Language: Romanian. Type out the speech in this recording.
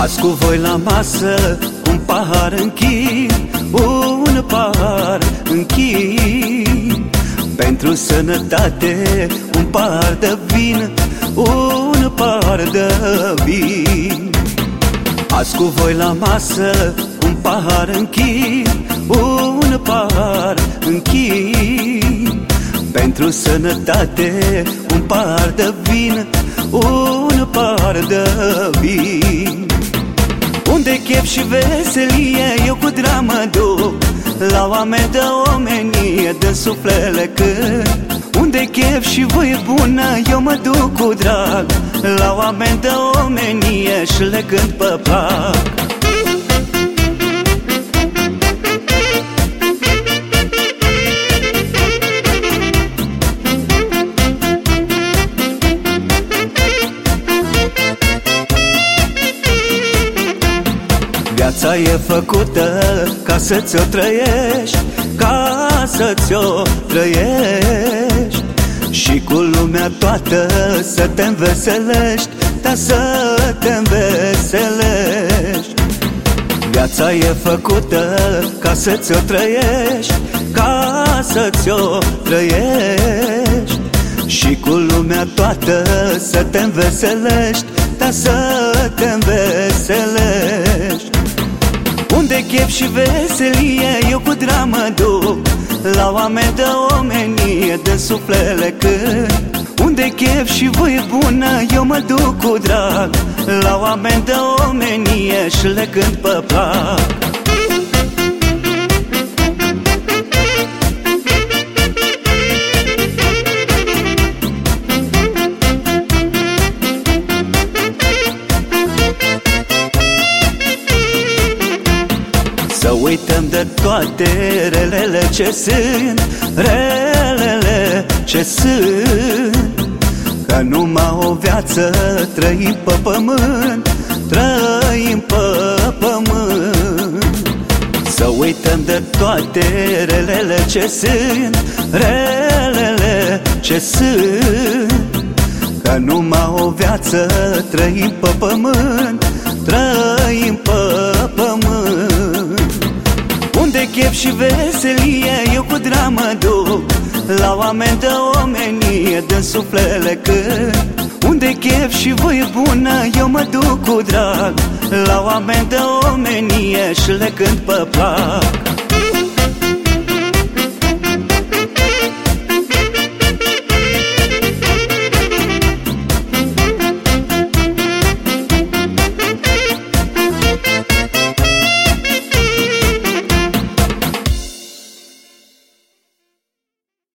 Azi cu voi la masă un pahar închid Un pahar închid Pentru sănătate un pahar de vin Un pahar de vin. Azi cu voi la masă un pahar închid Un pahar închid Pentru sănătate un pahar de vin Un pahar de vin unde chef și veselie Eu cu dramă duc. La oameni de omenie De suflele cât Unde chef și voi bună Eu mă duc cu drag. La oameni de omenie Și le cânt pe plac Viața e făcută ca să ți-o trăiești Ca să ți-o trăiești. Și cu lumea toată să te înveselești Dar să te înveselești. Viața e făcută ca să ți-o trăiești Ca să ți-o trăiești. Și cu lumea toată să te înveselești Dar să te înveselești unde chef și veselie Eu cu dramă duc. La oameni de omenie De suflele cât Unde chef și voi bună Eu mă duc cu drag. La oameni de omenie Și le cânt pe plac uităm de toate relele ce sunt Relele ce sunt. Că numai o viață trăim pe pământ Trăim pe pământ. Să uităm de toate relele ce sunt Relele ce sunt. Că numai o viață trăim pe pământ Trăim veselie Eu cu dramă duc La oameni de omenie Dă suflele cât Unde chef și voi bună Eu mă duc cu drag La oameni de omenie Și le cânt pe plac